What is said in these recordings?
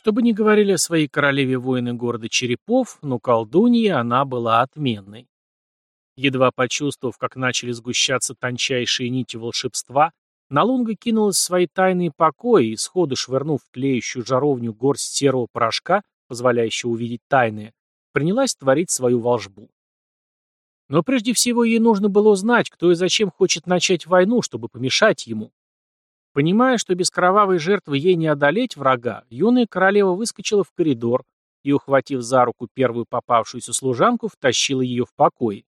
Что бы ни говорили о своей королеве воины города Черепов, но колдунья она была отменной. Едва почувствовав, как начали сгущаться тончайшие нити волшебства, Налунга кинулась в свои тайные покои и, сходу швырнув в тлеющую жаровню горсть серого порошка, позволяющего увидеть тайное, принялась творить свою волжбу. Но прежде всего ей нужно было узнать, кто и зачем хочет начать войну, чтобы помешать ему. Понимая, что без кровавой жертвы ей не одолеть врага, юная королева выскочила в коридор и, ухватив за руку первую попавшуюся служанку, втащила ее в покой.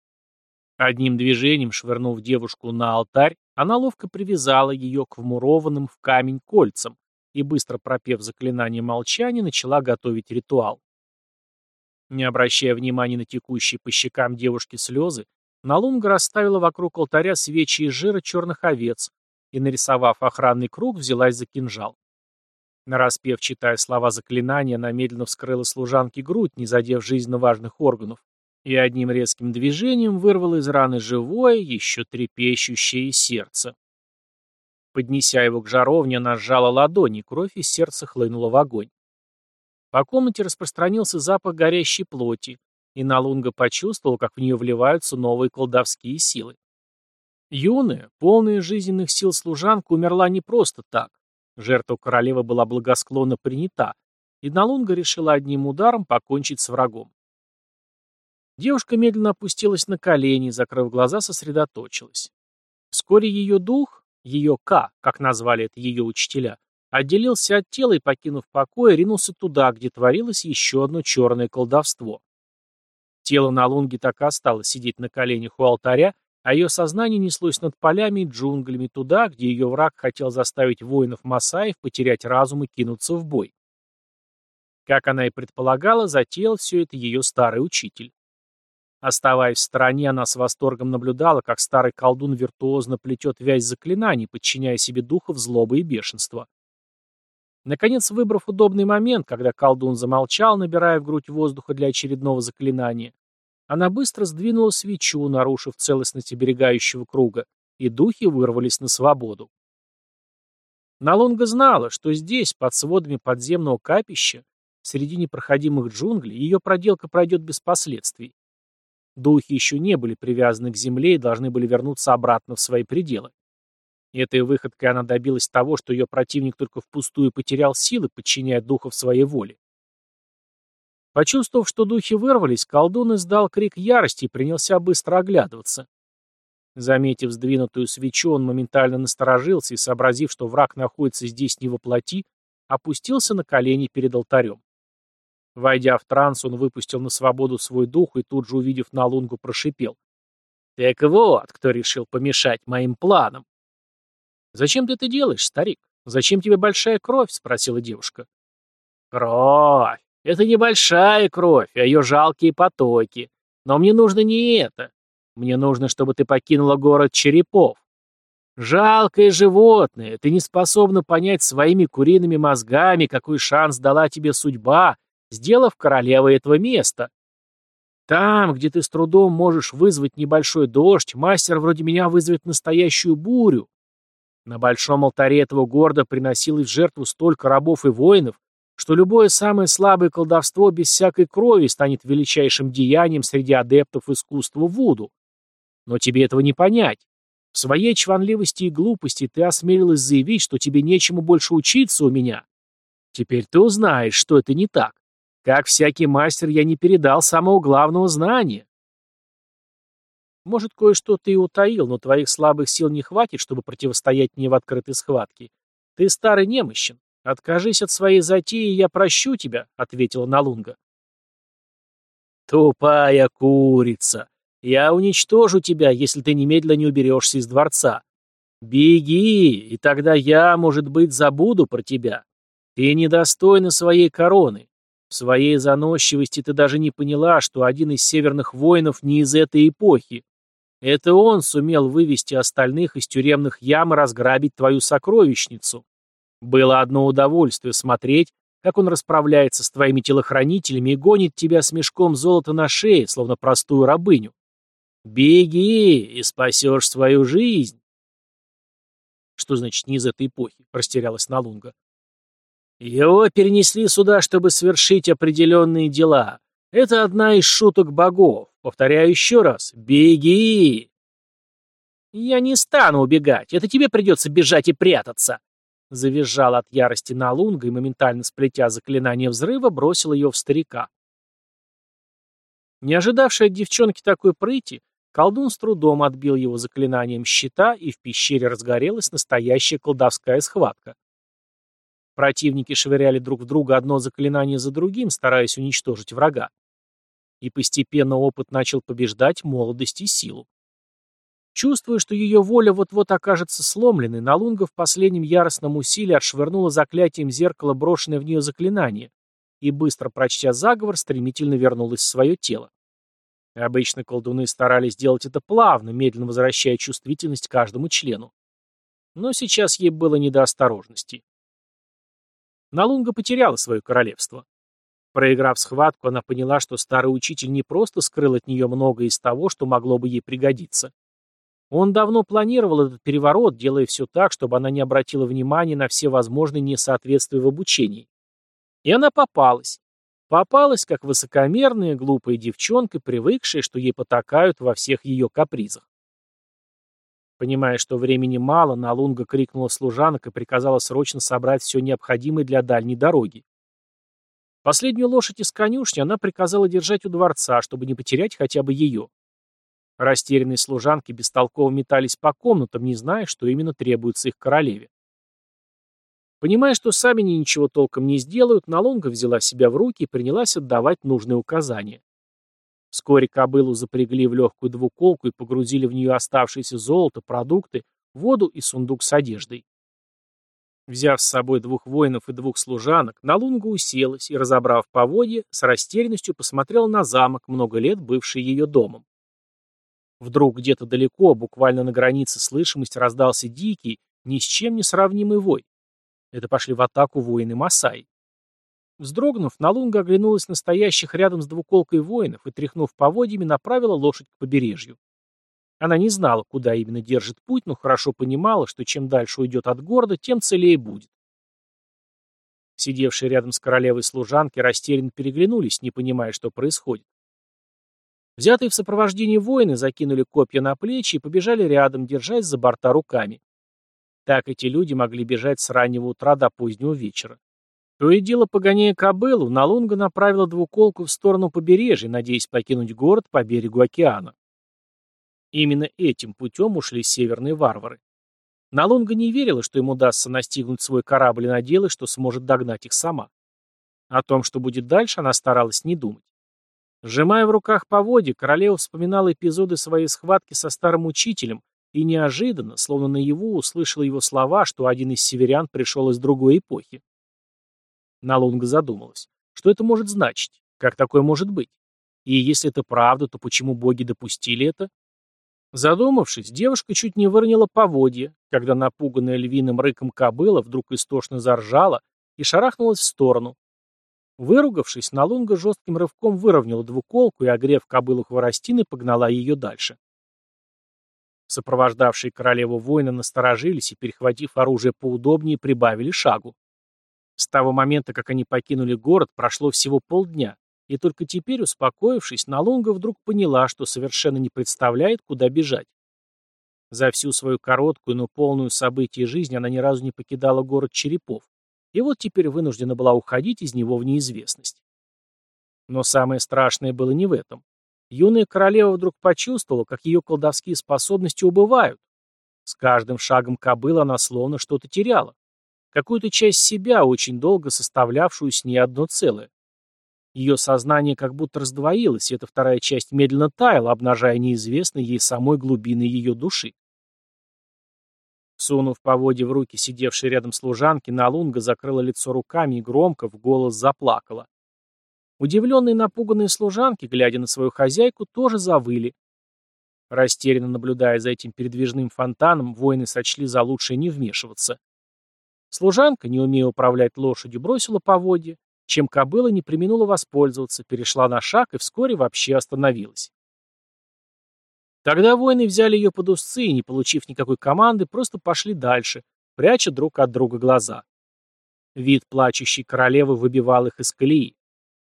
Одним движением, швырнув девушку на алтарь, она ловко привязала ее к вмурованным в камень кольцам и, быстро пропев заклинание молчания, начала готовить ритуал. Не обращая внимания на текущие по щекам девушки слезы, Налунга расставила вокруг алтаря свечи из жира черных овец и, нарисовав охранный круг, взялась за кинжал. Нараспев, читая слова заклинания, она медленно вскрыла служанке грудь, не задев жизненно важных органов, и одним резким движением вырвала из раны живое, еще трепещущее сердце. Поднеся его к жаровне, она сжала ладони, кровь из сердца хлынула в огонь. По комнате распространился запах горящей плоти, и Налунга почувствовал, как в нее вливаются новые колдовские силы. Юная, полная жизненных сил служанка умерла не просто так. Жертва королевы была благосклонно принята, и Налунга решила одним ударом покончить с врагом. Девушка медленно опустилась на колени, закрыв глаза, сосредоточилась. Вскоре ее дух, ее К, как назвали это ее учителя, отделился от тела и, покинув покой, ринулся туда, где творилось еще одно черное колдовство. Тело Налунги так и осталось сидеть на коленях у алтаря, а ее сознание неслось над полями и джунглями туда, где ее враг хотел заставить воинов Масаев потерять разум и кинуться в бой. Как она и предполагала, затеял все это ее старый учитель. Оставаясь в стороне, она с восторгом наблюдала, как старый колдун виртуозно плетет вязь заклинаний, подчиняя себе духов злобы и бешенства. Наконец, выбрав удобный момент, когда колдун замолчал, набирая в грудь воздуха для очередного заклинания, она быстро сдвинула свечу, нарушив целостность оберегающего круга, и духи вырвались на свободу. Налонга знала, что здесь, под сводами подземного капища, среди непроходимых джунглей, ее проделка пройдет без последствий. Духи еще не были привязаны к земле и должны были вернуться обратно в свои пределы. Этой выходкой она добилась того, что ее противник только впустую потерял силы, подчиняя духов своей воле. Почувствовав, что духи вырвались, колдун издал крик ярости и принялся быстро оглядываться. Заметив сдвинутую свечу, он моментально насторожился и, сообразив, что враг находится здесь не во плоти, опустился на колени перед алтарем. Войдя в транс, он выпустил на свободу свой дух и тут же, увидев Налунгу, прошипел. «Так вот, кто решил помешать моим планам!» «Зачем ты это делаешь, старик? Зачем тебе большая кровь?» — спросила девушка. «Кровь! Это небольшая кровь, а ее жалкие потоки. Но мне нужно не это. Мне нужно, чтобы ты покинула город Черепов. Жалкое животное, ты не способна понять своими куриными мозгами, какой шанс дала тебе судьба, сделав королевой этого места. Там, где ты с трудом можешь вызвать небольшой дождь, мастер вроде меня вызовет настоящую бурю. На большом алтаре этого города приносилось в жертву столько рабов и воинов, что любое самое слабое колдовство без всякой крови станет величайшим деянием среди адептов искусства Вуду. Но тебе этого не понять. В своей чванливости и глупости ты осмелилась заявить, что тебе нечему больше учиться у меня. Теперь ты узнаешь, что это не так. Как всякий мастер, я не передал самого главного знания. Может, кое-что ты и утаил, но твоих слабых сил не хватит, чтобы противостоять мне в открытой схватке. Ты старый немощен. «Откажись от своей затеи, я прощу тебя», — ответила Налунга. «Тупая курица! Я уничтожу тебя, если ты немедленно не уберешься из дворца. Беги, и тогда я, может быть, забуду про тебя. Ты недостойна своей короны. В своей заносчивости ты даже не поняла, что один из северных воинов не из этой эпохи. Это он сумел вывести остальных из тюремных ям и разграбить твою сокровищницу. Было одно удовольствие смотреть, как он расправляется с твоими телохранителями и гонит тебя с мешком золота на шее, словно простую рабыню. Беги и спасешь свою жизнь. Что значит не из этой эпохи? Растерялась Налунга. Его перенесли сюда, чтобы свершить определенные дела. Это одна из шуток богов. Повторяю еще раз. Беги! Я не стану убегать. Это тебе придется бежать и прятаться. Завизжал от ярости на лунга и, моментально сплетя заклинание взрыва, бросил ее в старика. Не ожидавший от девчонки такой прыти, колдун с трудом отбил его заклинанием щита, и в пещере разгорелась настоящая колдовская схватка. Противники швыряли друг в друга одно заклинание за другим, стараясь уничтожить врага. И постепенно опыт начал побеждать молодость и силу. Чувствуя, что ее воля вот-вот окажется сломленной, Налунга в последнем яростном усилии отшвырнула заклятием зеркала брошенное в нее заклинание и, быстро прочтя заговор, стремительно вернулась в свое тело. Обычно колдуны старались сделать это плавно, медленно возвращая чувствительность каждому члену. Но сейчас ей было не до осторожности. Налунга потеряла свое королевство. Проиграв схватку, она поняла, что старый учитель не просто скрыл от нее многое из того, что могло бы ей пригодиться. Он давно планировал этот переворот, делая все так, чтобы она не обратила внимания на все возможные несоответствия в обучении. И она попалась. Попалась, как высокомерная, глупая девчонка, привыкшая, что ей потакают во всех ее капризах. Понимая, что времени мало, Налунга крикнула служанок и приказала срочно собрать все необходимое для дальней дороги. Последнюю лошадь из конюшни она приказала держать у дворца, чтобы не потерять хотя бы ее. Растерянные служанки бестолково метались по комнатам, не зная, что именно требуется их королеве. Понимая, что сами они ничего толком не сделают, Налунга взяла себя в руки и принялась отдавать нужные указания. Вскоре кобылу запрягли в легкую двуколку и погрузили в нее оставшееся золото, продукты, воду и сундук с одеждой. Взяв с собой двух воинов и двух служанок, Налунга уселась и, разобрав поводья, с растерянностью посмотрела на замок, много лет бывший ее домом. Вдруг где-то далеко, буквально на границе слышимости, раздался дикий, ни с чем не сравнимый вой. Это пошли в атаку воины Масаи. Вздрогнув, Налунга оглянулась на стоящих рядом с двуколкой воинов и, тряхнув поводьями, направила лошадь к побережью. Она не знала, куда именно держит путь, но хорошо понимала, что чем дальше уйдет от города, тем целее будет. Сидевшие рядом с королевой служанки растерянно переглянулись, не понимая, что происходит. Взятые в сопровождении воины закинули копья на плечи и побежали рядом, держась за борта руками. Так эти люди могли бежать с раннего утра до позднего вечера. То и дело, погоняя кобылу, Налунга направила двуколку в сторону побережья, надеясь покинуть город по берегу океана. Именно этим путем ушли северные варвары. Налунга не верила, что им удастся настигнуть свой корабль и надеялась, что сможет догнать их сама. О том, что будет дальше, она старалась не думать. Сжимая в руках поводья, королева вспоминала эпизоды своей схватки со старым учителем и неожиданно, словно наяву, услышала его слова, что один из северян пришел из другой эпохи. Налунга задумалась. Что это может значить? Как такое может быть? И если это правда, то почему боги допустили это? Задумавшись, девушка чуть не выронила поводья, когда напуганная львиным рыком кобыла вдруг истошно заржала и шарахнулась в сторону. Выругавшись, Налунга жестким рывком выровняла двуколку и, огрев кобылу хворостины, погнала ее дальше. Сопровождавшие королеву воины насторожились и, перехватив оружие поудобнее, прибавили шагу. С того момента, как они покинули город, прошло всего полдня, и только теперь, успокоившись, Налунга вдруг поняла, что совершенно не представляет, куда бежать. За всю свою короткую, но полную событий жизнь она ни разу не покидала город Черепов, и вот теперь вынуждена была уходить из него в неизвестность. Но самое страшное было не в этом. Юная королева вдруг почувствовала, как ее колдовские способности убывают. С каждым шагом кобыла она словно что-то теряла какую-то часть себя, очень долго составлявшую с ней одно целое. Ее сознание как будто раздвоилось, и эта вторая часть медленно таяла, обнажая неизвестные ей самой глубины ее души. Сунув поводья в руки сидевшей рядом служанки, Налунга закрыла лицо руками и громко в голос заплакала. Удивленные напуганные служанки, глядя на свою хозяйку, тоже завыли. Растерянно наблюдая за этим передвижным фонтаном, воины сочли за лучшее не вмешиваться. Служанка, не умея управлять лошадью, бросила поводья, чем кобыла не применула воспользоваться, перешла на шаг и вскоре вообще остановилась. Тогда воины взяли ее под узцы и, не получив никакой команды, просто пошли дальше, пряча друг от друга глаза. Вид плачущей королевы выбивал их из колеи.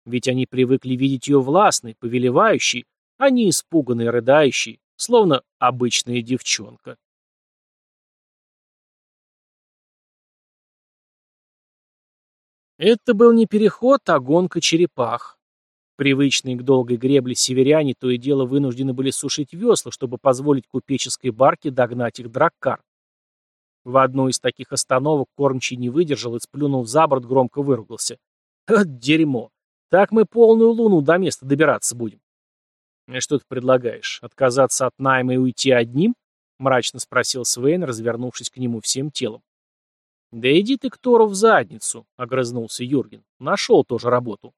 Ведь они привыкли видеть ее властной, повелевающей, а не испуганной, рыдающей, словно обычная девчонка. Это был не переход, а гонка черепах. Привычные к долгой гребле северяне то и дело вынуждены были сушить весла, чтобы позволить купеческой барке догнать их драккар. В одну из таких остановок кормчий не выдержал и, сплюнув за борт, громко выругался. «От дерьмо! Так мы полную луну до места добираться будем». «И что ты предлагаешь, отказаться от найма и уйти одним?» — мрачно спросил Свейн, развернувшись к нему всем телом. «Да иди ты к Тору в задницу», — огрызнулся Юрген. «Нашел тоже работу».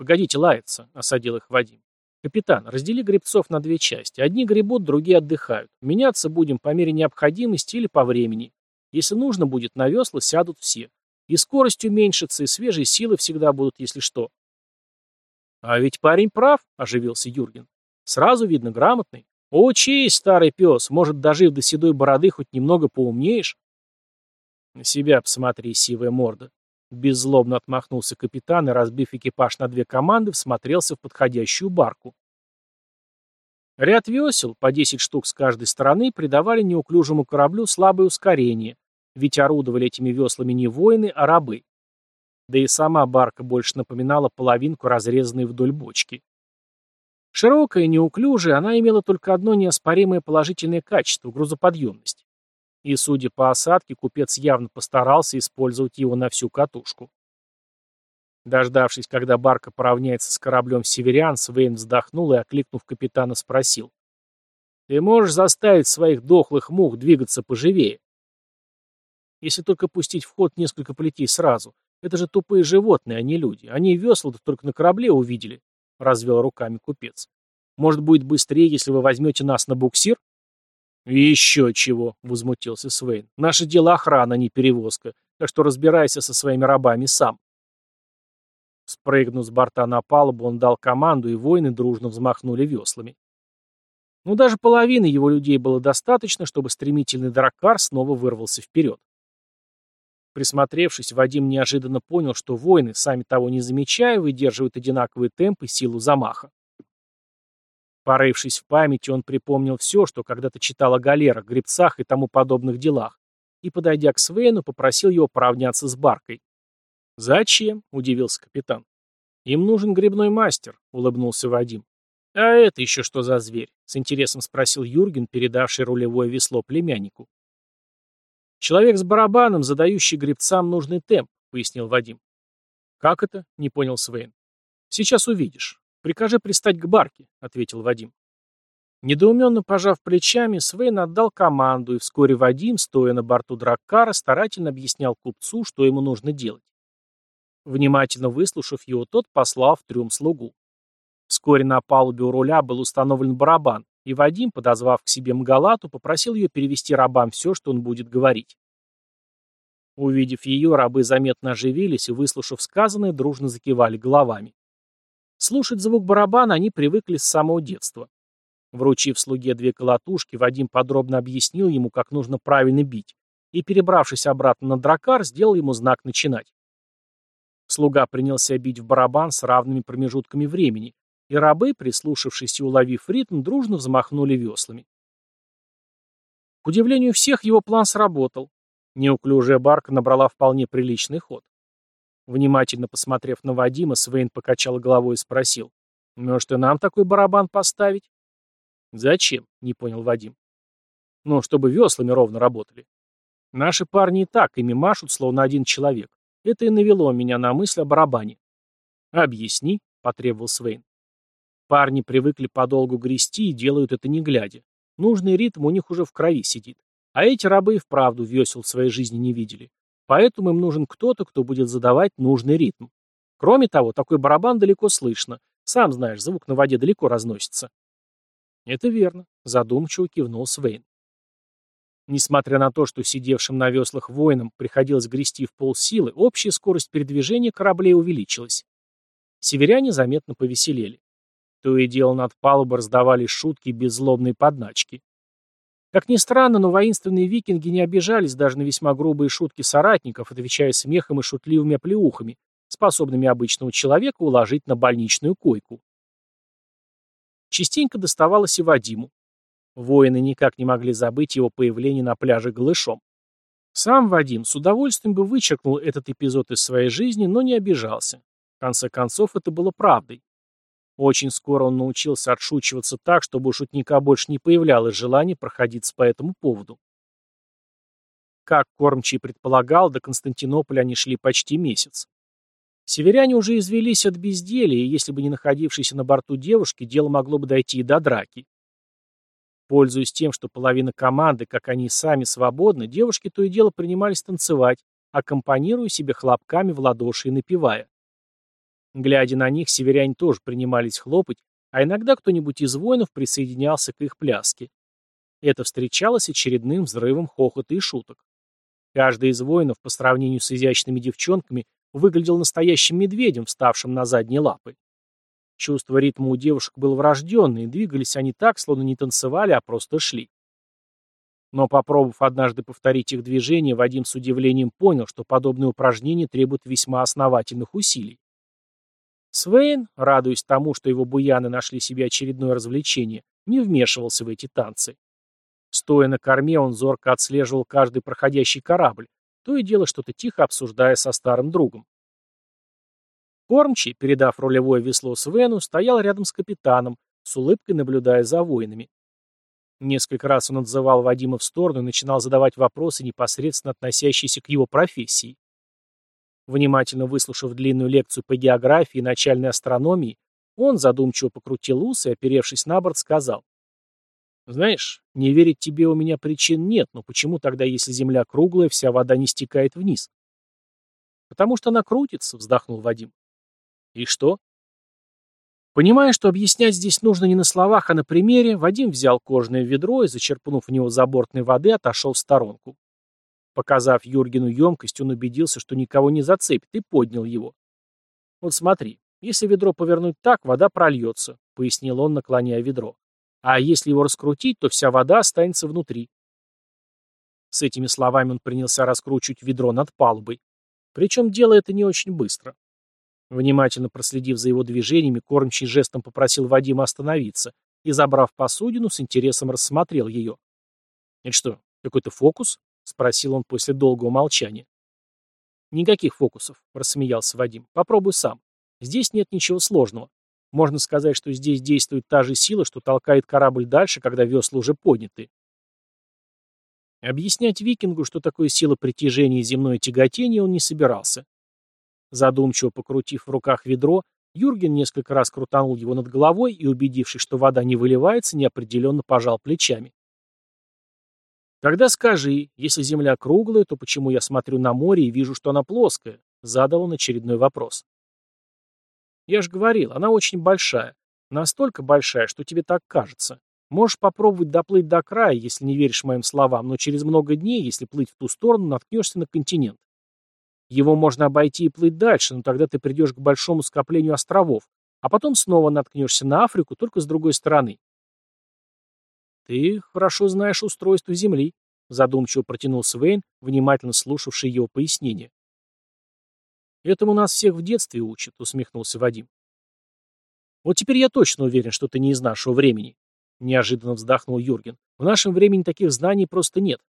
«Погодите лаяться», — осадил их Вадим. «Капитан, раздели гребцов на две части. Одни гребут, другие отдыхают. Меняться будем по мере необходимости или по времени. Если нужно будет, на весла сядут все. И скорость уменьшится, и свежие силы всегда будут, если что». «А ведь парень прав», — оживился Юрген. «Сразу видно грамотный. Учись, старый пес, может, дожив до седой бороды, хоть немного поумнеешь». «На себя посмотри, сивая морда». Беззлобно отмахнулся капитан и, разбив экипаж на две команды, всмотрелся в подходящую барку. Ряд весел, по 10 штук с каждой стороны, придавали неуклюжему кораблю слабое ускорение, ведь орудовали этими веслами не воины, а рабы. Да и сама барка больше напоминала половинку, разрезанной вдоль бочки. Широкая, неуклюжая, она имела только одно неоспоримое положительное качество – грузоподъемность. И, судя по осадке, купец явно постарался использовать его на всю катушку. Дождавшись, когда барка поравняется с кораблем «Северян», Свейн вздохнул и, окликнув капитана, спросил. «Ты можешь заставить своих дохлых мух двигаться поживее?» «Если только пустить в ход несколько плетей сразу. Это же тупые животные, а не люди. Они весла-то только на корабле увидели», — развел руками купец. «Может, будет быстрее, если вы возьмете нас на буксир?» «Еще чего», — возмутился Свейн. «Наше дело охрана, а не перевозка, так что разбирайся со своими рабами сам». Спрыгнув с борта на палубу, он дал команду, и воины дружно взмахнули веслами. Но даже половины его людей было достаточно, чтобы стремительный драккар снова вырвался вперед. Присмотревшись, Вадим неожиданно понял, что воины, сами того не замечая, выдерживают одинаковый темп и силу замаха. Порывшись в памяти, он припомнил все, что когда-то читал о галерах, гребцах и тому подобных делах, и, подойдя к Свейну, попросил его поравняться с баркой. «Зачем?» — удивился капитан. «Им нужен грибной мастер», — улыбнулся Вадим. «А это еще что за зверь?» — с интересом спросил Юрген, передавший рулевое весло племяннику. «Человек с барабаном, задающий гребцам нужный темп», — пояснил Вадим. «Как это?» — не понял Свейн. «Сейчас увидишь. «Прикажи пристать к барке», — ответил Вадим. Недоуменно пожав плечами, Свейн отдал команду, и вскоре Вадим, стоя на борту Драккара, старательно объяснял купцу, что ему нужно делать. Внимательно выслушав его, тот послал в трюм слугу. Вскоре на палубе у руля был установлен барабан, и Вадим, подозвав к себе Мгалату, попросил ее перевести рабам все, что он будет говорить. Увидев ее, рабы заметно оживились и, выслушав сказанное, дружно закивали головами. Слушать звук барабана они привыкли с самого детства. Вручив слуге две колотушки, Вадим подробно объяснил ему, как нужно правильно бить, и, перебравшись обратно на дракар, сделал ему знак «начинать». Слуга принялся бить в барабан с равными промежутками времени, и рабы, прислушавшись и уловив ритм, дружно взмахнули веслами. К удивлению всех, его план сработал. Неуклюжая барка набрала вполне приличный ход. Внимательно посмотрев на Вадима, Свейн покачал головой и спросил. «Может, и нам такой барабан поставить?» «Зачем?» — не понял Вадим. «Ну, чтобы веслами ровно работали. Наши парни и так ими машут, словно один человек. Это и навело меня на мысль о барабане». «Объясни», — потребовал Свейн. Парни привыкли подолгу грести и делают это не глядя. Нужный ритм у них уже в крови сидит. А эти рабы и вправду весел в своей жизни не видели. Поэтому им нужен кто-то, кто будет задавать нужный ритм. Кроме того, такой барабан далеко слышно. Сам знаешь, звук на воде далеко разносится. Это верно, задумчиво кивнул Свейн. Несмотря на то, что сидевшим на веслах воинам приходилось грести в полсилы, общая скорость передвижения кораблей увеличилась. Северяне заметно повеселели. То и дело над палубой раздавались шутки и беззлобные подначки. Как ни странно, но воинственные викинги не обижались даже на весьма грубые шутки соратников, отвечая смехом и шутливыми оплеухами, способными обычного человека уложить на больничную койку. Частенько доставалось и Вадиму. Воины никак не могли забыть его появление на пляже голышом. Сам Вадим с удовольствием бы вычеркнул этот эпизод из своей жизни, но не обижался. В конце концов, это было правдой. Очень скоро он научился отшучиваться так, чтобы у шутника больше не появлялось желания проходиться по этому поводу. Как Кормчий предполагал, до Константинополя они шли почти месяц. Северяне уже извелись от безделия, и если бы не находившиеся на борту девушки, дело могло бы дойти и до драки. Пользуясь тем, что половина команды, как они сами, свободны, девушки то и дело принимались танцевать, аккомпанируя себе хлопками в ладоши и напевая. Глядя на них, северяне тоже принимались хлопать, а иногда кто-нибудь из воинов присоединялся к их пляске. Это встречалось очередным взрывом хохота и шуток. Каждый из воинов, по сравнению с изящными девчонками, выглядел настоящим медведем, вставшим на задние лапы. Чувство ритма у девушек было врожденное, и двигались они так, словно не танцевали, а просто шли. Но попробовав однажды повторить их движение, Вадим с удивлением понял, что подобные упражнения требуют весьма основательных усилий. Свейн, радуясь тому, что его буяны нашли себе очередное развлечение, не вмешивался в эти танцы. Стоя на корме, он зорко отслеживал каждый проходящий корабль, то и дело что-то тихо обсуждая со старым другом. Кормчий, передав рулевое весло Свену, стоял рядом с капитаном, с улыбкой наблюдая за воинами. Несколько раз он отзывал Вадима в сторону и начинал задавать вопросы, непосредственно относящиеся к его профессии. Внимательно выслушав длинную лекцию по географии и начальной астрономии, он задумчиво покрутил ус и, оперевшись на борт, сказал. «Знаешь, не верить тебе у меня причин нет, но почему тогда, если Земля круглая, вся вода не стекает вниз?» «Потому что она крутится», — вздохнул Вадим. И что? Понимая, что объяснять здесь нужно не на словах, а на примере, Вадим взял кожаное ведро и, зачерпнув в него забортной воды, отошел в сторонку. Показав Юргену емкость, он убедился, что никого не зацепит, и поднял его. «Вот смотри, если ведро повернуть так, вода прольется», — пояснил он, наклоняя ведро. «А если его раскрутить, то вся вода останется внутри». С этими словами он принялся раскручивать ведро над палубой. Причем дело это не очень быстро. Внимательно проследив за его движениями, кормчий жестом попросил Вадима остановиться и, забрав посудину, с интересом рассмотрел ее. «Это что, какой-то фокус?» — спросил он после долгого молчания. «Никаких фокусов», — рассмеялся Вадим. «Попробуй сам. Здесь нет ничего сложного. Можно сказать, что здесь действует та же сила, что толкает корабль дальше, когда весла уже подняты». Объяснять викингу, что такое сила притяжения и земное тяготение, он не собирался. Задумчиво покрутив в руках ведро, Юрген несколько раз крутанул его над головой и, убедившись, что вода не выливается, неопределенно пожал плечами. «Тогда скажи, если земля круглая, то почему я смотрю на море и вижу, что она плоская?» — задал он очередной вопрос. «Я же говорил, она очень большая. Настолько большая, что тебе так кажется. Можешь попробовать доплыть до края, если не веришь моим словам, но через много дней, если плыть в ту сторону, наткнешься на континент. Его можно обойти и плыть дальше, но тогда ты придешь к большому скоплению островов, а потом снова наткнешься на Африку, только с другой стороны. «Ты хорошо знаешь устройство Земли», — задумчиво протянул Свейн, внимательно слушавший его пояснение. «Этому нас всех в детстве учат», — усмехнулся Вадим. «Вот теперь я точно уверен, что ты не из нашего времени», — неожиданно вздохнул Юрген. «В нашем времени таких знаний просто нет».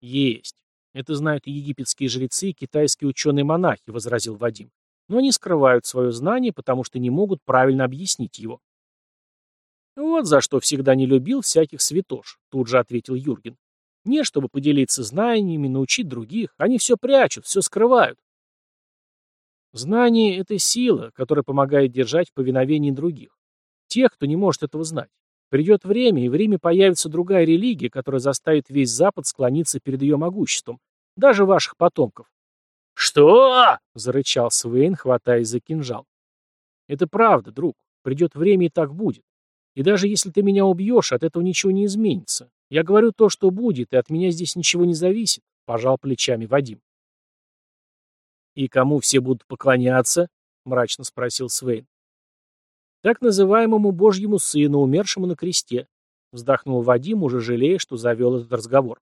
«Есть. Это знают и египетские жрецы, и китайские ученые-монахи, возразил Вадим. Но они скрывают свое знание, потому что не могут правильно объяснить его. Вот за что всегда не любил всяких святош, тут же ответил Юрген. Не чтобы поделиться знаниями, научить других. Они все прячут, все скрывают. Знание — это сила, которая помогает держать в повиновении других. Тех, кто не может этого знать. Придет время, и в Риме появится другая религия, которая заставит весь Запад склониться перед ее могуществом, даже ваших потомков. «Что?» — зарычал Свейн, хватаясь за кинжал. «Это правда, друг. Придет время, и так будет. И даже если ты меня убьешь, от этого ничего не изменится. Я говорю то, что будет, и от меня здесь ничего не зависит», — пожал плечами Вадим. «И кому все будут поклоняться?» — мрачно спросил Свейн так называемому Божьему Сыну, умершему на кресте. вздохнул Вадим, уже жалея, что завел этот разговор.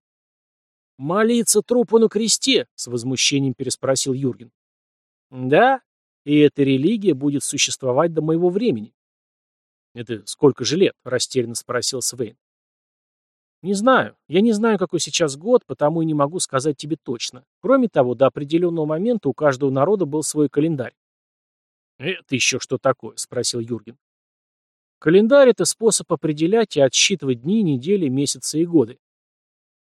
«Молиться трупу на кресте?» — с возмущением переспросил Юрген. «Да, и эта религия будет существовать до моего времени». «Это сколько же лет?» — растерянно спросил Свейн. «Не знаю. Я не знаю, какой сейчас год, потому и не могу сказать тебе точно. Кроме того, до определенного момента у каждого народа был свой календарь». «Это еще что такое?» — спросил Юрген. «Календарь — это способ определять и отсчитывать дни, недели, месяцы и годы».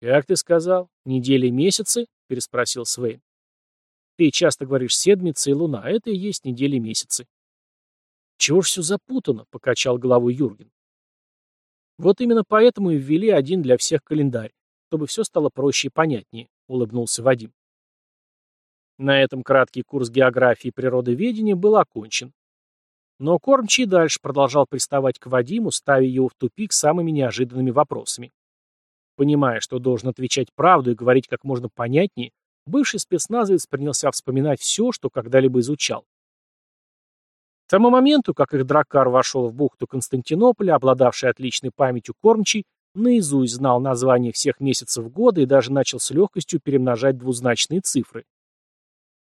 «Как ты сказал? Недели месяцы?» — переспросил Свейн. «Ты часто говоришь седмица и луна, это и есть недели месяцы». «Чего ж все запутано?» — покачал головой Юрген. Вот именно поэтому и ввели один для всех календарь, чтобы все стало проще и понятнее, улыбнулся Вадим. На этом краткий курс географии и природоведения был окончен. Но Кормчий дальше продолжал приставать к Вадиму, ставя его в тупик самыми неожиданными вопросами. Понимая, что должен отвечать правду и говорить как можно понятнее, бывший спецназовец принялся вспоминать все, что когда-либо изучал. Тому моменту, как их драккар вошел в бухту Константинополя, обладавший отличной памятью кормчий, наизусть знал названия всех месяцев года и даже начал с легкостью перемножать двузначные цифры.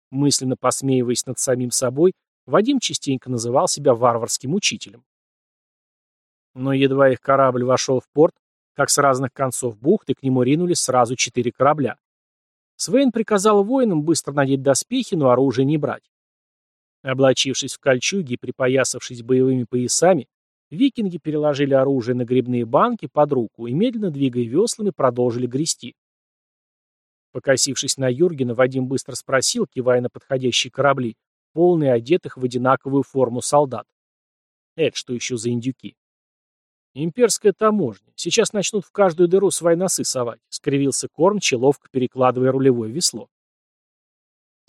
Мысленно посмеиваясь над самим собой, Вадим частенько называл себя варварским учителем. Но едва их корабль вошел в порт, как с разных концов бухты к нему ринулись сразу четыре корабля. Свейн приказал воинам быстро надеть доспехи, но оружие не брать. Облачившись в кольчуги и припоясавшись боевыми поясами, викинги переложили оружие на грибные банки под руку и, медленно двигая веслами, продолжили грести. Покосившись на Юргена, Вадим быстро спросил, кивая на подходящие корабли, полные одетых в одинаковую форму солдат. Это что еще за индюки? Имперская таможня. Сейчас начнут в каждую дыру свои носы совать, скривился Кормчий, ловко перекладывая рулевое весло.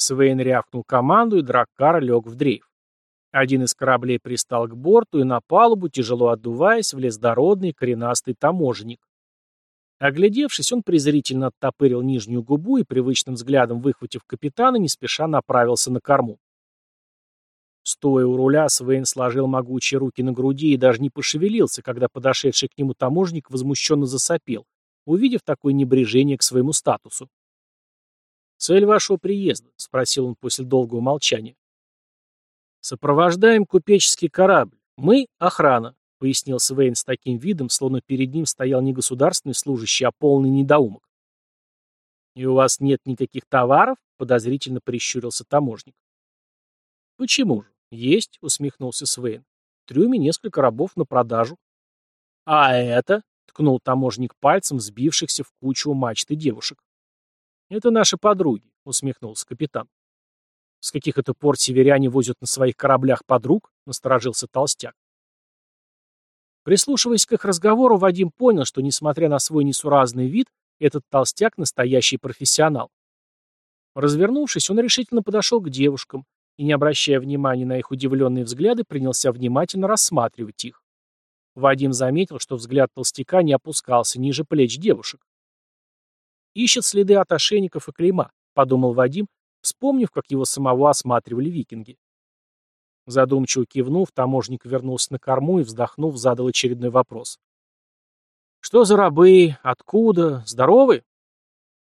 Свейн рявкнул команду, и Драккар лег в дрейф. Один из кораблей пристал к борту, и на палубу, тяжело отдуваясь, влез дородный коренастый таможенник. Оглядевшись, он презрительно оттопырил нижнюю губу и, привычным взглядом выхватив капитана, не спеша направился на корму. Стоя у руля, Свейн сложил могучие руки на груди и даже не пошевелился, когда подошедший к нему таможник возмущенно засопел, увидев такое небрежение к своему статусу. «Цель вашего приезда?» — спросил он после долгого молчания. «Сопровождаем купеческий корабль. Мы — охрана», — пояснил Свейн с таким видом, словно перед ним стоял не государственный служащий, а полный недоумок. «И у вас нет никаких товаров?» — подозрительно прищурился таможник. «Почему же? Есть», — усмехнулся Свейн. «В трюме несколько рабов на продажу». «А это?» — ткнул таможник пальцем сбившихся в кучу мачты девушек. «Это наши подруги», — усмехнулся капитан. «С каких это пор северяне возят на своих кораблях подруг?» — насторожился толстяк. Прислушиваясь к их разговору, Вадим понял, что, несмотря на свой несуразный вид, этот толстяк — настоящий профессионал. Развернувшись, он решительно подошел к девушкам и, не обращая внимания на их удивленные взгляды, принялся внимательно рассматривать их. Вадим заметил, что взгляд толстяка не опускался ниже плеч девушек. Ищет следы от ошейников и клейма, подумал Вадим, вспомнив, как его самого осматривали викинги. Задумчиво кивнув, таможник вернулся на корму и, вздохнув, задал очередной вопрос. «Что за рабы? Откуда? Здоровы?»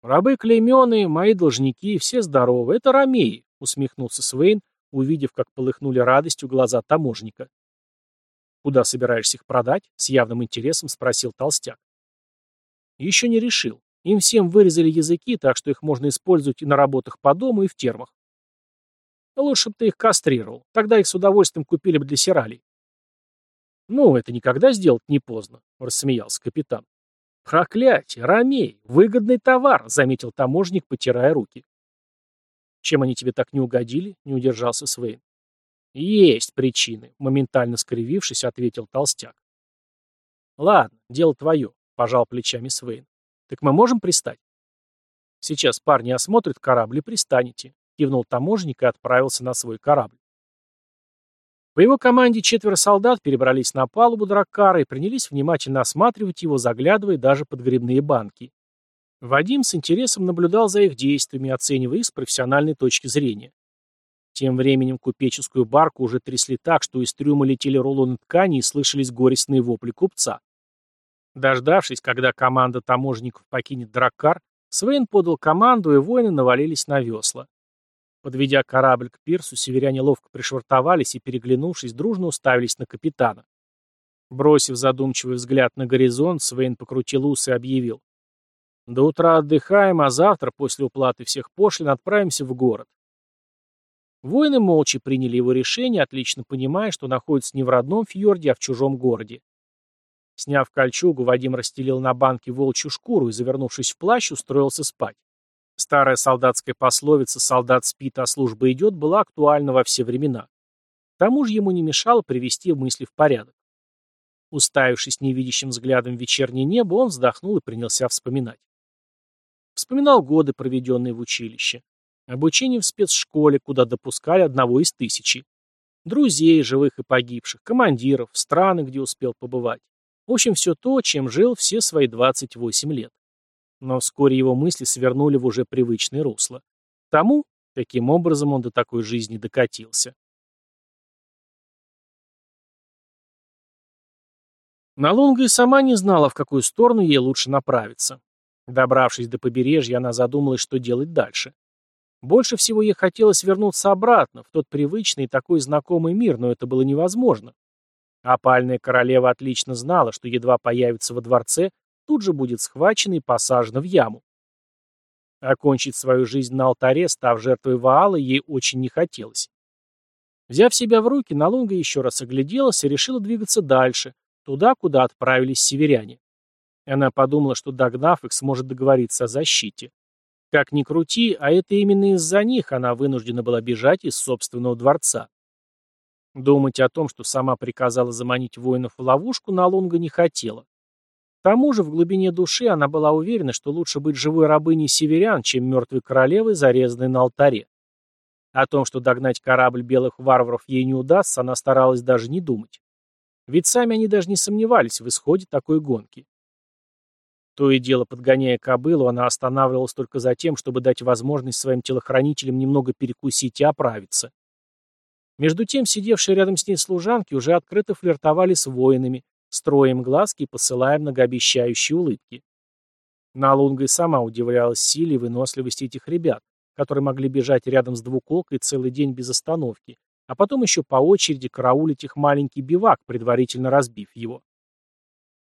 «Рабы клейменные, мои должники, все здоровы. Это ромеи», — усмехнулся Свейн, увидев, как полыхнули радостью глаза таможника. «Куда собираешься их продать?» — с явным интересом спросил толстяк. «Еще не решил. Им всем вырезали языки, так что их можно использовать и на работах по дому, и в термах. Лучше бы ты их кастрировал. Тогда их с удовольствием купили бы для сиралей. «Ну, это никогда сделать не поздно», — рассмеялся капитан. «Проклятие! Ромей! Выгодный товар!» — заметил таможник, потирая руки. «Чем они тебе так не угодили?» — не удержался Свейн. «Есть причины», — моментально скривившись, ответил толстяк. «Ладно, дело твое», — пожал плечами Свейн. Так мы можем пристать? Сейчас парни осмотрят корабль и пристанете, кивнул таможник и отправился на свой корабль. По его команде четверо солдат перебрались на палубу драккара и принялись внимательно осматривать его, заглядывая даже под грибные банки. Вадим с интересом наблюдал за их действиями, оценивая их с профессиональной точки зрения. Тем временем купеческую барку уже трясли так, что из трюма летели рулоны ткани и слышались горестные вопли купца. Дождавшись, когда команда таможенников покинет Драккар, Свейн подал команду, и воины навалились на весла. Подведя корабль к пирсу, северяне ловко пришвартовались и, переглянувшись, дружно уставились на капитана. Бросив задумчивый взгляд на горизонт, Свейн покрутил ус и объявил. «До утра отдыхаем, а завтра, после уплаты всех пошлин, отправимся в город». Воины молча приняли его решение, отлично понимая, что находится не в родном фьорде, а в чужом городе. Сняв кольчугу, Вадим расстелил на банке волчью шкуру и, завернувшись в плащ, устроился спать. Старая солдатская пословица «солдат спит, а служба идет» была актуальна во все времена. К тому же ему не мешало привести мысли в порядок. Уставившись невидящим взглядом в вечернее небо, он вздохнул и принялся вспоминать. Вспоминал годы, проведенные в училище. Обучение в спецшколе, куда допускали одного из тысячи. Друзей, живых и погибших, командиров, страны, где успел побывать. В общем, все то, чем жил все свои 28 лет. Но вскоре его мысли свернули в уже привычное русло. Тому, каким образом он до такой жизни докатился. Налунга и сама не знала, в какую сторону ей лучше направиться. Добравшись до побережья, она задумалась, что делать дальше. Больше всего ей хотелось вернуться обратно, в тот привычный и такой знакомый мир, но это было невозможно. Опальная королева отлично знала, что едва появится во дворце, тут же будет схвачена и посажена в яму. Окончить свою жизнь на алтаре, став жертвой Ваала, ей очень не хотелось. Взяв себя в руки, Налунга еще раз огляделась и решила двигаться дальше, туда, куда отправились северяне. Она подумала, что догнав их, сможет договориться о защите. Как ни крути, а это именно из-за них она вынуждена была бежать из собственного дворца. Думать о том, что сама приказала заманить воинов в ловушку, Налунга не хотела. К тому же в глубине души она была уверена, что лучше быть живой рабыней северян, чем мертвой королевой, зарезанной на алтаре. О том, что догнать корабль белых варваров ей не удастся, она старалась даже не думать. Ведь сами они даже не сомневались в исходе такой гонки. То и дело, подгоняя кобылу, она останавливалась только за тем, чтобы дать возможность своим телохранителям немного перекусить и оправиться. Между тем, сидевшие рядом с ней служанки уже открыто флиртовали с воинами, строим глазки и посылая многообещающие улыбки. Налунга и сама удивлялась силе и выносливости этих ребят, которые могли бежать рядом с двуколкой целый день без остановки, а потом еще по очереди караулить их маленький бивак, предварительно разбив его.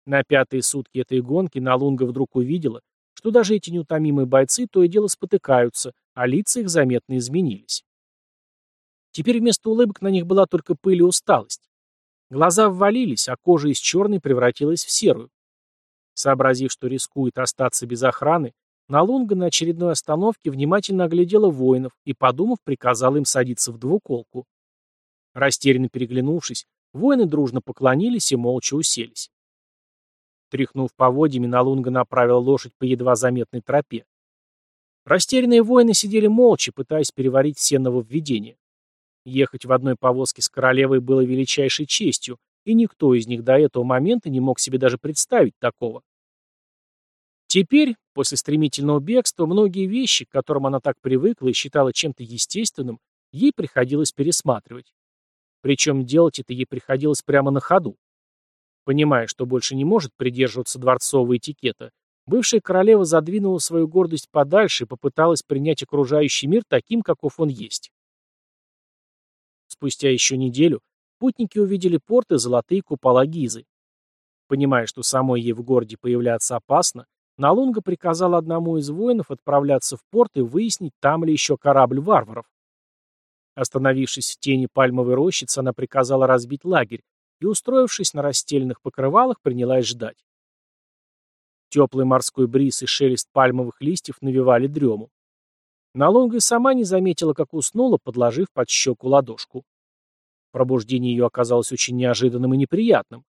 На пятые сутки этой гонки Налунга вдруг увидела, что даже эти неутомимые бойцы то и дело спотыкаются, а лица их заметно изменились. Теперь вместо улыбок на них была только пыль и усталость. Глаза ввалились, а кожа из черной превратилась в серую. Сообразив, что рискует остаться без охраны, Налунга на очередной остановке внимательно оглядела воинов и, подумав, приказала им садиться в двуколку. Растерянно переглянувшись, воины дружно поклонились и молча уселись. Тряхнув поводьями, Налунга направила лошадь по едва заметной тропе. Растерянные воины сидели молча, пытаясь переварить все нововведения. Ехать в одной повозке с королевой было величайшей честью, и никто из них до этого момента не мог себе даже представить такого. Теперь, после стремительного бегства, многие вещи, к которым она так привыкла и считала чем-то естественным, ей приходилось пересматривать. Причем делать это ей приходилось прямо на ходу. Понимая, что больше не может придерживаться дворцового этикета, бывшая королева задвинула свою гордость подальше и попыталась принять окружающий мир таким, каков он есть. Спустя еще неделю путники увидели порты золотые купола Гизы. Понимая, что самой ей в городе появляться опасно, Налунга приказал одному из воинов отправляться в порт и выяснить, там ли еще корабль варваров. Остановившись в тени пальмовой рощицы, она приказала разбить лагерь и, устроившись на расстеленных покрывалах, принялась ждать. Теплый морской бриз и шелест пальмовых листьев навевали дрему. Налонга и сама не заметила, как уснула, подложив под щеку ладошку. Пробуждение ее оказалось очень неожиданным и неприятным.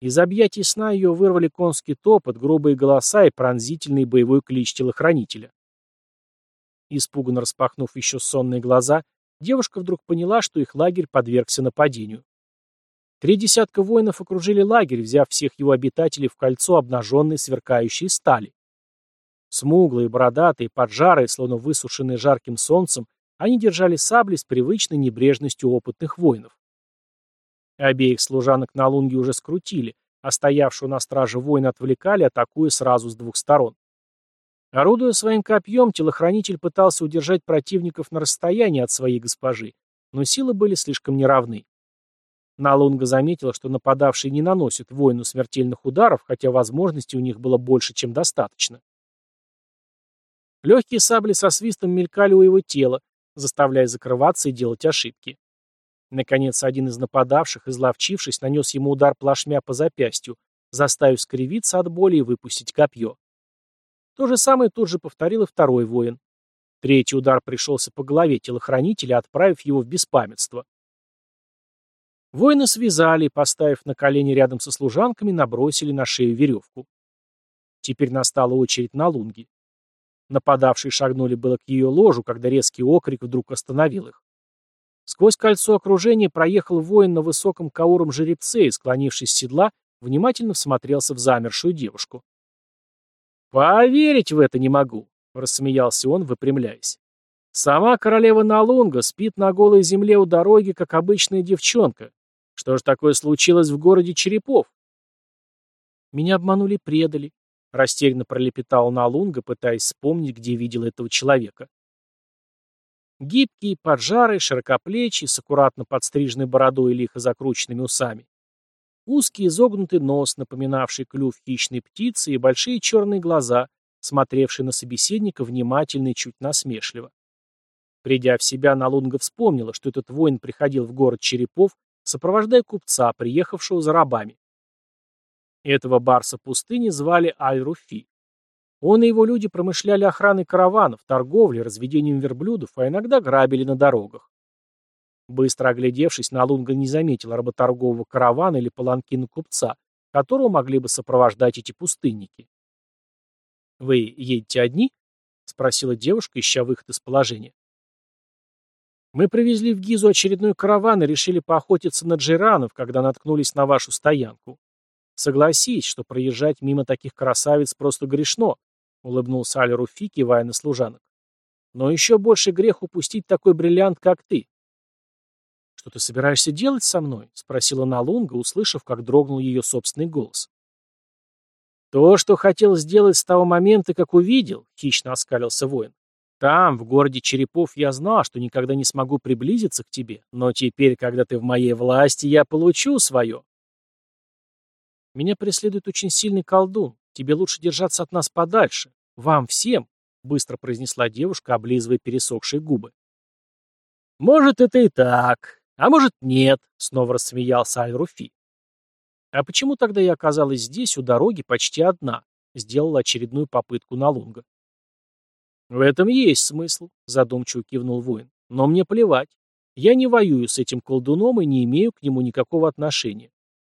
Из объятий сна ее вырвали конский топот, грубые голоса и пронзительный боевой клич телохранителя. Испуганно распахнув еще сонные глаза, девушка вдруг поняла, что их лагерь подвергся нападению. Три десятка воинов окружили лагерь, взяв всех его обитателей в кольцо обнаженной сверкающей стали. Смуглые, бородатые, поджарые, словно высушенные жарким солнцем, они держали сабли с привычной небрежностью опытных воинов. Обеих служанок на лунге уже скрутили, а стоявшего на страже воина отвлекали, атакуя сразу с двух сторон. Орудуя своим копьем, телохранитель пытался удержать противников на расстоянии от своей госпожи, но силы были слишком неравны. Налунга заметила, что нападавшие не наносят воину смертельных ударов, хотя возможностей у них было больше, чем достаточно. Легкие сабли со свистом мелькали у его тела, заставляя закрываться и делать ошибки. Наконец, один из нападавших, изловчившись, нанес ему удар плашмя по запястью, заставив скривиться от боли и выпустить копье. То же самое тут же повторил и второй воин. Третий удар пришелся по голове телохранителя, отправив его в беспамятство. Воины связали, поставив на колени рядом со служанками, набросили на шею веревку. Теперь настала очередь на лунги. Нападавшие шагнули было к ее ложу, когда резкий окрик вдруг остановил их. Сквозь кольцо окружения проехал воин на высоком кауром жеребце и, склонившись с седла, внимательно всмотрелся в замершую девушку. «Поверить в это не могу», — рассмеялся он, выпрямляясь. «Сама королева Налунга спит на голой земле у дороги, как обычная девчонка. Что же такое случилось в городе Черепов?» «Меня обманули предали», Растерянно пролепетал Налунга, пытаясь вспомнить, где видел этого человека. Гибкий, поджарый, широкоплечий, с аккуратно подстриженной бородой и лихо закрученными усами. Узкий изогнутый нос, напоминавший клюв хищной птицы, и большие черные глаза, смотревшие на собеседника внимательно и чуть насмешливо. Придя в себя, Налунга вспомнила, что этот воин приходил в город Черепов, сопровождая купца, приехавшего за рабами. Этого барса пустыни звали Аль-Руфи. Он и его люди промышляли охраной караванов, торговлей, разведением верблюдов, а иногда грабили на дорогах. Быстро оглядевшись, Налунга не заметил работоргового каравана или паланкина купца, которого могли бы сопровождать эти пустынники. «Вы едете одни?» — спросила девушка, ища выход из положения. «Мы привезли в Гизу очередной караван и решили поохотиться на джиранов, когда наткнулись на вашу стоянку. Согласись, что проезжать мимо таких красавиц просто грешно, улыбнулся Аль-Руфи, кивая на служанок. Но еще больше грех упустить такой бриллиант, как ты. Что ты собираешься делать со мной? спросила Налунга, услышав, как дрогнул ее собственный голос. То, что хотел сделать с того момента, как увидел, хищно оскалился воин. Там, в городе Черепов, я знал, что никогда не смогу приблизиться к тебе, но теперь, когда ты в моей власти, я получу свое. Меня преследует очень сильный колдун. Тебе лучше держаться от нас подальше. Вам всем, быстро произнесла девушка, облизывая пересохшие губы. Может, это и так, а может, нет, снова рассмеялся Аль-Руфи. А почему тогда я оказалась здесь, у дороги, почти одна? Сделала очередную попытку на лунга. В этом есть смысл, задумчиво кивнул воин. Но мне плевать. Я не воюю с этим колдуном и не имею к нему никакого отношения.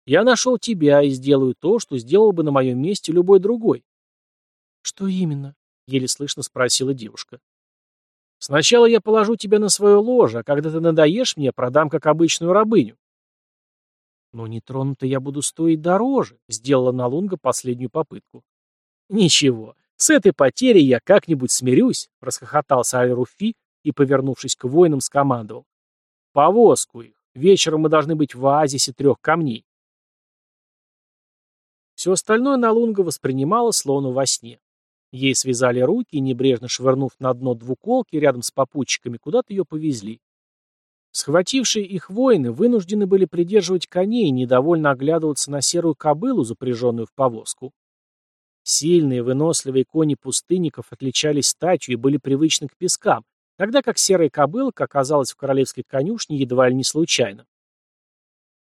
Я нашел тебя и сделаю то, что сделал бы на моем месте любой другой. Что именно? Еле слышно спросила девушка. Сначала я положу тебя на свое ложе, а когда ты надоешь мне, продам как обычную рабыню. Но нетронуто я буду стоить дороже, сделала Налунга последнюю попытку. Ничего, с этой потерей я как-нибудь смирюсь, расхохотался Аль-Руфи и, повернувшись к воинам, скомандовал. Повозку их. Вечером мы должны быть в оазисе трех камней. Все остальное Налунга воспринимала словно во сне. Ей связали руки и, небрежно швырнув на дно двуколки рядом с попутчиками, куда-то ее повезли. Схватившие их воины вынуждены были придерживать коней и недовольно оглядываться на серую кобылу, запряженную в повозку. Сильные, выносливые кони пустынников отличались статью и были привычны к пескам, тогда как серая кобылка оказалась в королевской конюшне едва ли не случайно.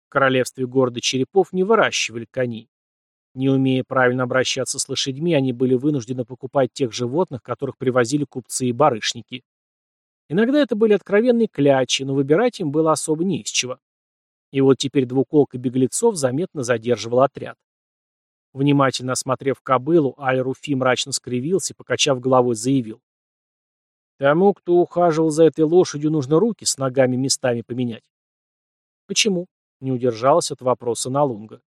В королевстве города Черепов не выращивали коней. Не умея правильно обращаться с лошадьми, они были вынуждены покупать тех животных, которых привозили купцы и барышники. Иногда это были откровенные клячи, но выбирать им было особо не из чего. И вот теперь двуколка беглецов заметно задерживал отряд. Внимательно осмотрев кобылу, Аль-Руфи мрачно скривился покачав головой, заявил. «Тому, кто ухаживал за этой лошадью, нужно руки с ногами местами поменять». «Почему?» — не удержался от вопроса Налунга.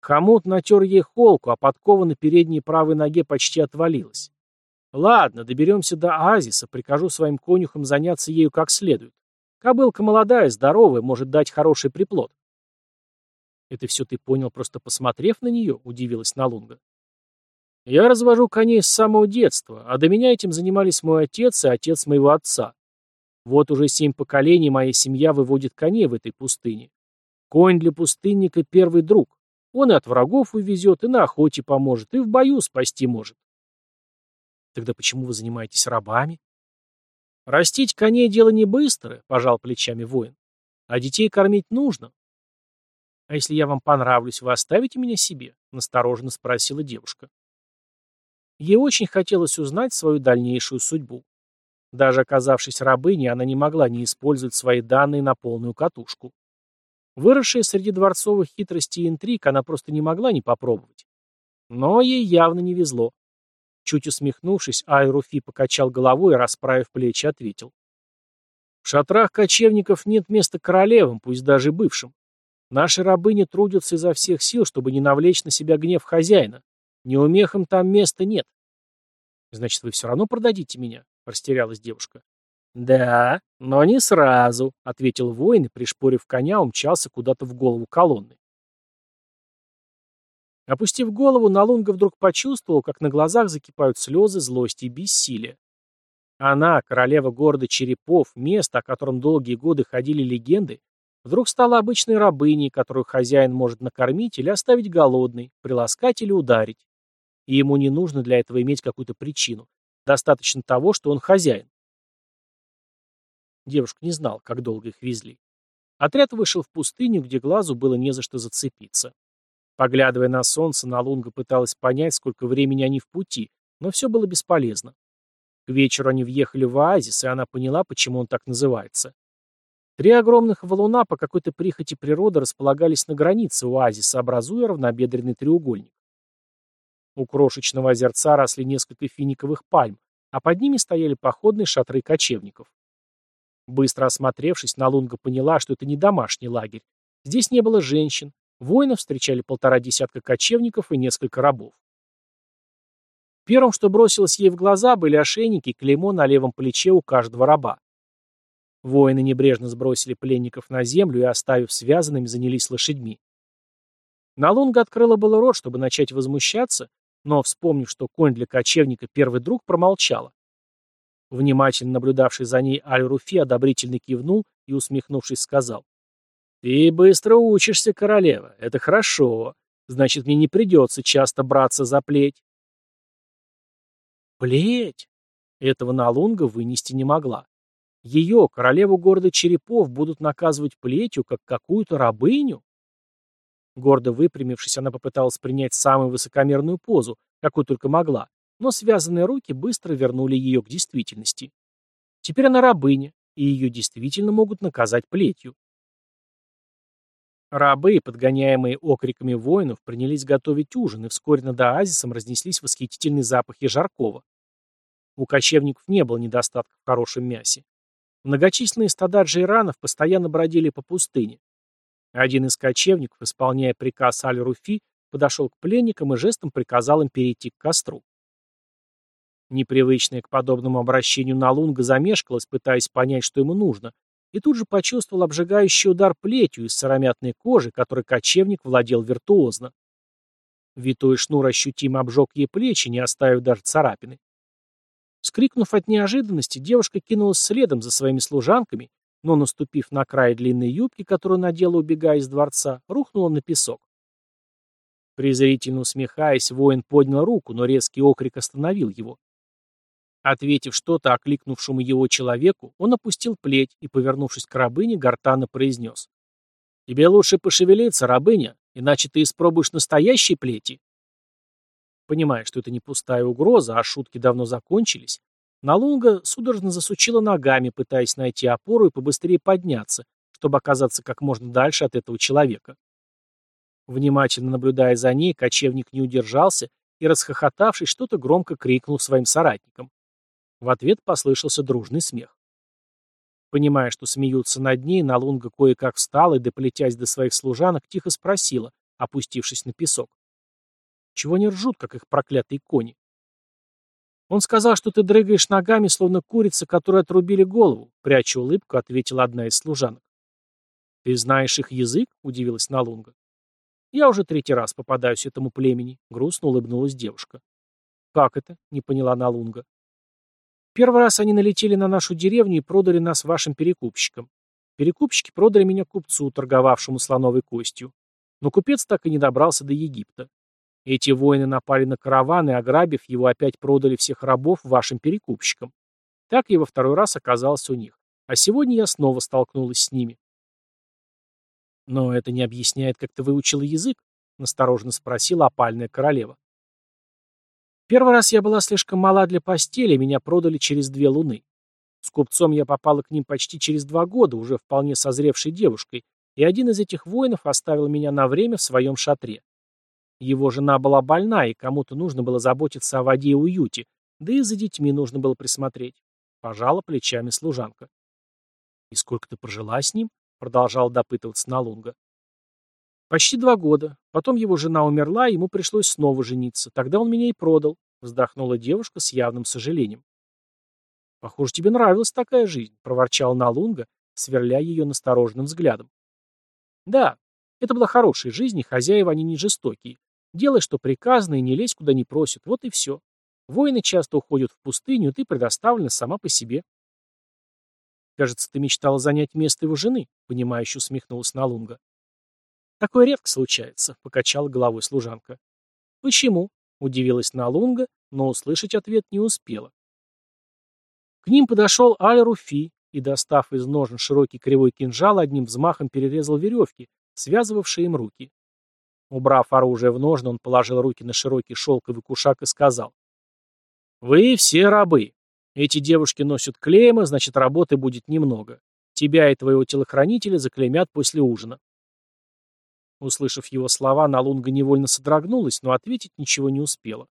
Хомут натер ей холку, а подкова на передней правой ноге почти отвалилась. Ладно, доберемся до оазиса, прикажу своим конюхам заняться ею как следует. Кобылка молодая, здоровая, может дать хороший приплод. «Это все ты понял, просто посмотрев на нее?» — удивилась Налунга. «Я развожу коней с самого детства, а до меня этим занимались мой отец и отец моего отца. Вот уже семь поколений моя семья выводит коней в этой пустыне. Конь для пустынника — первый друг. Он и от врагов увезет, и на охоте поможет, и в бою спасти может». «Тогда почему вы занимаетесь рабами?» «Растить коней — дело не быстрое», — пожал плечами воин. «А детей кормить нужно. «А если я вам понравлюсь, вы оставите меня себе?» — настороженно спросила девушка. Ей очень хотелось узнать свою дальнейшую судьбу. Даже оказавшись рабыней, она не могла не использовать свои данные на полную катушку. Выросшая среди дворцовых хитростей и интриг, она просто не могла не попробовать. Но ей явно не везло. Чуть усмехнувшись, Айруфи покачал головой и, расправив плечи, ответил. «В шатрах кочевников нет места королевам, пусть даже бывшим. Наши рабыни трудятся изо всех сил, чтобы не навлечь на себя гнев хозяина. Неумехам там места нет. Значит, вы все равно продадите меня? Растерялась девушка. Да, но не сразу, ответил воин и, пришпорив коня, умчался куда-то в голову колонны. Опустив голову, Налунга вдруг почувствовал, как на глазах закипают слезы злости и бессилия. Она, королева города Черепов, место, о котором долгие годы ходили легенды, Вдруг стала обычной рабыней, которую хозяин может накормить или оставить голодной, приласкать или ударить. И ему не нужно для этого иметь какую-то причину. Достаточно того, что он хозяин. Девушка не знал, как долго их везли. Отряд вышел в пустыню, где глазу было не за что зацепиться. Поглядывая на солнце, Налунга пыталась понять, сколько времени они в пути, но все было бесполезно. К вечеру они въехали в оазис, и она поняла, почему он так называется. Три огромных валуна по какой-то прихоти природы располагались на границе оазиса, образуя равнобедренный треугольник. У крошечного озерца росли несколько финиковых пальм, а под ними стояли походные шатры кочевников. Быстро осмотревшись, Налунга поняла, что это не домашний лагерь. Здесь не было женщин, воинов встречали полтора десятка кочевников и несколько рабов. Первым, что бросилось ей в глаза, были ошейники и клеймо на левом плече у каждого раба. Воины небрежно сбросили пленников на землю и, оставив связанными, занялись лошадьми. Налунга открыла было рот, чтобы начать возмущаться, но, вспомнив, что конь для кочевника первый друг, промолчала. Внимательно наблюдавший за ней Аль-Руфи одобрительно кивнул и, усмехнувшись, сказал. «Ты быстро учишься, королева. Это хорошо. Значит, мне не придется часто браться за плеть». «Плеть?» Этого Налунга вынести не могла. Ее, королеву города Черепов, будут наказывать плетью, как какую-то рабыню? Гордо выпрямившись, она попыталась принять самую высокомерную позу, какую только могла, но связанные руки быстро вернули ее к действительности. Теперь она рабыня, и ее действительно могут наказать плетью. Рабы, подгоняемые окриками воинов, принялись готовить ужин, и вскоре над оазисом разнеслись восхитительные запахи жаркого. У кочевников не было недостатка в хорошем мясе. Многочисленные стада джейранов постоянно бродили по пустыне. Один из кочевников, исполняя приказ Аль-Руфи, подошел к пленникам и жестом приказал им перейти к костру. Непривычная к подобному обращению Налунга замешкалась, пытаясь понять, что ему нужно, и тут же почувствовал обжигающий удар плетью из сыромятной кожи, которой кочевник владел виртуозно. Витой шнур ощутимо обжег ей плечи, не оставив даже царапины. Скрикнув от неожиданности, девушка кинулась следом за своими служанками, но, наступив на край длинной юбки, которую надела, убегая из дворца, рухнула на песок. Презрительно усмехаясь, воин поднял руку, но резкий окрик остановил его. Ответив что-то окликнувшему его человеку, он опустил плеть и, повернувшись к рабыне, гортанно произнес. «Тебе лучше пошевелиться, рабыня, иначе ты испробуешь настоящие плети». Понимая, что это не пустая угроза, а шутки давно закончились, Налунга судорожно засучила ногами, пытаясь найти опору и побыстрее подняться, чтобы оказаться как можно дальше от этого человека. Внимательно наблюдая за ней, кочевник не удержался и, расхохотавшись, что-то громко крикнул своим соратникам. В ответ послышался дружный смех. Понимая, что смеются над ней, Налунга кое-как встала и, доплетясь до своих служанок, тихо спросила, опустившись на песок. Чего они ржут, как их проклятые кони? Он сказал, что ты дрыгаешь ногами, словно курица, которой отрубили голову, пряча улыбку, ответила одна из служанок. Ты знаешь их язык? удивилась Налунга. Я уже третий раз попадаюсь этому племени», — грустно улыбнулась девушка. «Как это?» — не поняла Налунга. «Первый раз они налетели на нашу деревню и продали нас вашим перекупщикам. Перекупщики продали меня купцу, торговавшему слоновой костью. Но купец так и не добрался до Египта. Эти воины напали на караван и, ограбив его, опять продали всех рабов вашим перекупщикам. Так я во второй раз оказался у них. А сегодня я снова столкнулась с ними. «Но это не объясняет, как ты выучила язык?» — настороженно спросила опальная королева. «Первый раз я была слишком мала для постели, меня продали через две луны. С купцом я попала к ним почти через два года, уже вполне созревшей девушкой, и один из этих воинов оставил меня на время в своем шатре. Его жена была больна, и кому-то нужно было заботиться о воде и уюте, да и за детьми нужно было присмотреть. Пожала плечами служанка. «И сколько ты прожила с ним?» — продолжал допытываться Налунга. «Почти два года. Потом его жена умерла, и ему пришлось снова жениться. Тогда он меня и продал», — вздохнула девушка с явным сожалением. «Похоже, тебе нравилась такая жизнь», — проворчал Налунга, сверля ее настороженным взглядом. «Да, это была хорошая жизнь, и хозяева они не жестокие. Делай, что приказано, и не лезь, куда не просят. Вот и все. Воины часто уходят в пустыню, ты предоставлена сама по себе. Кажется, ты мечтала занять место его жены, понимающе усмехнулась Налунга. Такое редко случается, покачала головой служанка. Почему? Удивилась Налунга, но услышать ответ не успела. К ним подошел Аль-Руфи и, достав из ножен широкий кривой кинжал, одним взмахом перерезал веревки, связывавшие им руки. Убрав оружие в ножны, он положил руки на широкий шелковый кушак и сказал. «Вы все рабы. Эти девушки носят клейма, значит, работы будет немного. Тебя и твоего телохранителя заклеймят после ужина». Услышав его слова, Налунга невольно содрогнулась, но ответить ничего не успела.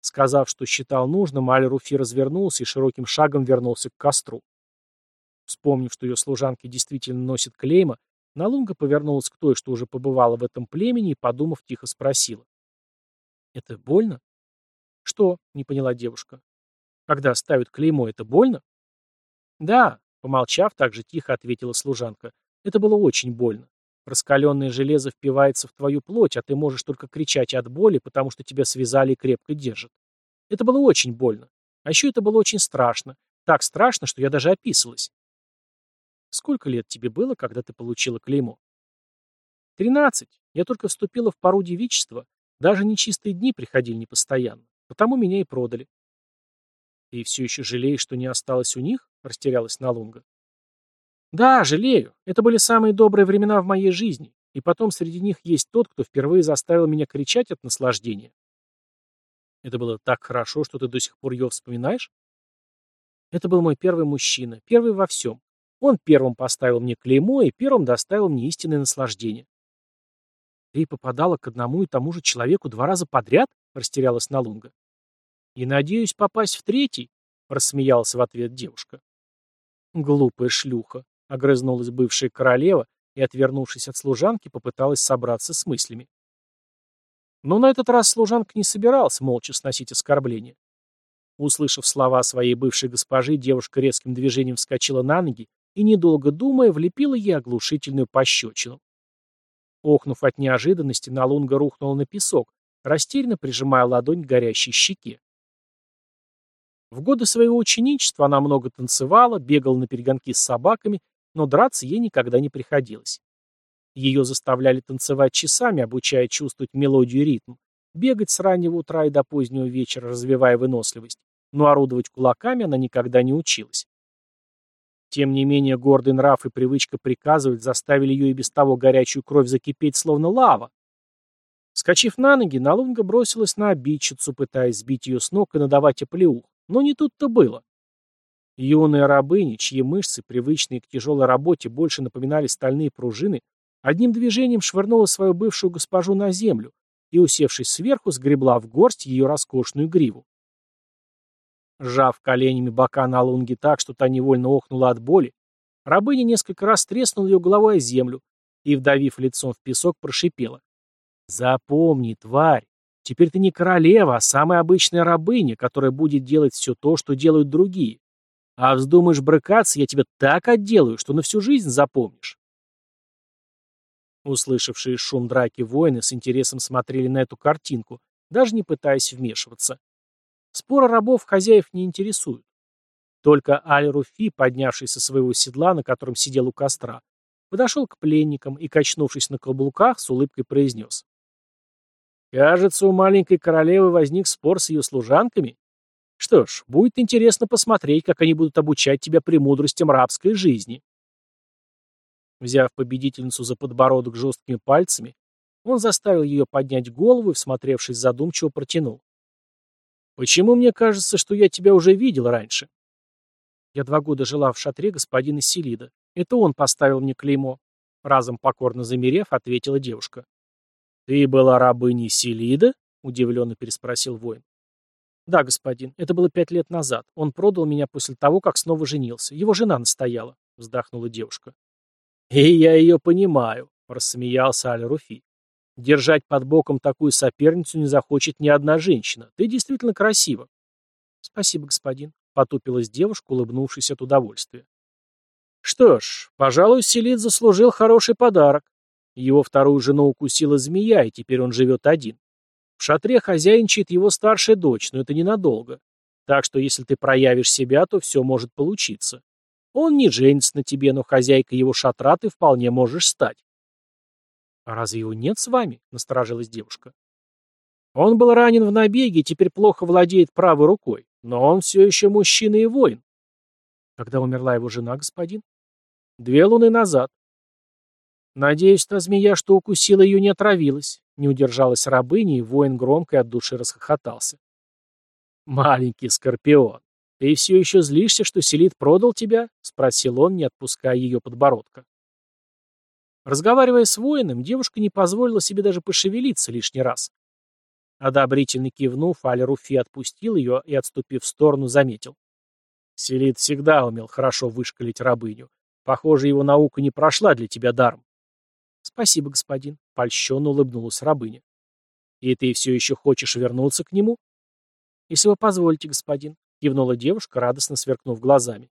Сказав, что считал нужным, Аль-Руфи развернулся и широким шагом вернулся к костру. Вспомнив, что ее служанки действительно носят клейма, Налунга повернулась к той, что уже побывала в этом племени, и, подумав, тихо спросила. «Это больно?» «Что?» — не поняла девушка. «Когда ставят клеймо, это больно?» «Да», — помолчав, так же тихо ответила служанка. «Это было очень больно. Раскаленное железо впивается в твою плоть, а ты можешь только кричать от боли, потому что тебя связали и крепко держат. Это было очень больно. А еще это было очень страшно. Так страшно, что я даже описалась. Сколько лет тебе было, когда ты получила клеймо? Тринадцать. Я только вступила в пору девичества. Даже нечистые дни приходили непостоянно. Потому меня и продали. Ты все еще жалеешь, что не осталось у них? Растерялась Налунга. Да, жалею. Это были самые добрые времена в моей жизни. И потом среди них есть тот, кто впервые заставил меня кричать от наслаждения. Это было так хорошо, что ты до сих пор ее вспоминаешь? Это был мой первый мужчина, первый во всем. Он первым поставил мне клеймо и первым доставил мне истинное наслаждение. «Ты попадала к одному и тому же человеку два раза подряд?» — растерялась Налунга. «И надеюсь попасть в третий?» — рассмеялась в ответ девушка. «Глупая шлюха», — огрызнулась бывшая королева и, отвернувшись от служанки, попыталась собраться с мыслями. Но на этот раз служанка не собиралась молча сносить оскорбления. Услышав слова своей бывшей госпожи, девушка резким движением вскочила на ноги и, недолго думая, влепила ей оглушительную пощечину. Охнув от неожиданности, Налунга рухнула на песок, растерянно прижимая ладонь к горящей щеке. В годы своего ученичества она много танцевала, бегала на перегонки с собаками, но драться ей никогда не приходилось. Ее заставляли танцевать часами, обучая чувствовать мелодию и ритм, бегать с раннего утра и до позднего вечера, развивая выносливость, но орудовать кулаками она никогда не училась. Тем не менее, гордый нрав и привычка приказывать заставили ее и без того горячую кровь закипеть, словно лава. Скочив на ноги, Налунга бросилась на обидчицу, пытаясь сбить ее с ног и надавать оплеух. Но не тут-то было. Юная рабыня, чьи мышцы, привычные к тяжелой работе, больше напоминали стальные пружины, одним движением швырнула свою бывшую госпожу на землю и, усевшись сверху, сгребла в горсть ее роскошную гриву. Сжав коленями бока на лунге так, что та невольно охнула от боли, рабыня несколько раз треснула ее головой о землю и, вдавив лицом в песок, прошипела. «Запомни, тварь, теперь ты не королева, а самая обычная рабыня, которая будет делать все то, что делают другие. А вздумаешь брыкаться, я тебя так отделаю, что на всю жизнь запомнишь». Услышавшие шум драки воины с интересом смотрели на эту картинку, даже не пытаясь вмешиваться. Споры рабов хозяев не интересуют. Только Аль-Руфи, поднявшись со своего седла, на котором сидел у костра, подошел к пленникам и, качнувшись на каблуках, с улыбкой произнес. «Кажется, у маленькой королевы возник спор с ее служанками. Что ж, будет интересно посмотреть, как они будут обучать тебя премудростям рабской жизни». Взяв победительницу за подбородок жесткими пальцами, он заставил ее поднять голову и, всмотревшись задумчиво, протянул. «Почему мне кажется, что я тебя уже видел раньше?» «Я два года жила в шатре господина Селида. Это он поставил мне клеймо». Разом покорно замерев, ответила девушка. «Ты была рабыней Селида?» — удивленно переспросил воин. «Да, господин, это было пять лет назад. Он продал меня после того, как снова женился. Его жена настояла», — вздохнула девушка. «И я ее понимаю», — рассмеялся Аль-Руфи. Держать под боком такую соперницу не захочет ни одна женщина. Ты действительно красива. Спасибо, господин. Потупилась девушка, улыбнувшись от удовольствия. Что ж, пожалуй, Селит заслужил хороший подарок. Его вторую жену укусила змея, и теперь он живет один. В шатре хозяйничает его старшая дочь, но это ненадолго. Так что если ты проявишь себя, то все может получиться. Он не женится на тебе, но хозяйкой его шатра ты вполне можешь стать. «А разве его нет с вами?» — насторожилась девушка. «Он был ранен в набеге и теперь плохо владеет правой рукой, но он все еще мужчина и воин». «Когда умерла его жена, господин?» «Две луны назад». «Надеюсь, та змея, что укусила ее, не отравилась», — не удержалась рабыня, и воин громко и от души расхохотался. «Маленький скорпион, ты все еще злишься, что Селит продал тебя?» — спросил он, не отпуская ее подбородка. Разговаривая с воином, девушка не позволила себе даже пошевелиться лишний раз. Одобрительно кивнув, Аль-Руфи отпустил ее и, отступив в сторону, заметил. Селит всегда умел хорошо вышкалить рабыню. Похоже, его наука не прошла для тебя даром. Спасибо, господин, — польщенно улыбнулась рабыня. И ты все еще хочешь вернуться к нему? Если вы позволите, господин, — кивнула девушка, радостно сверкнув глазами.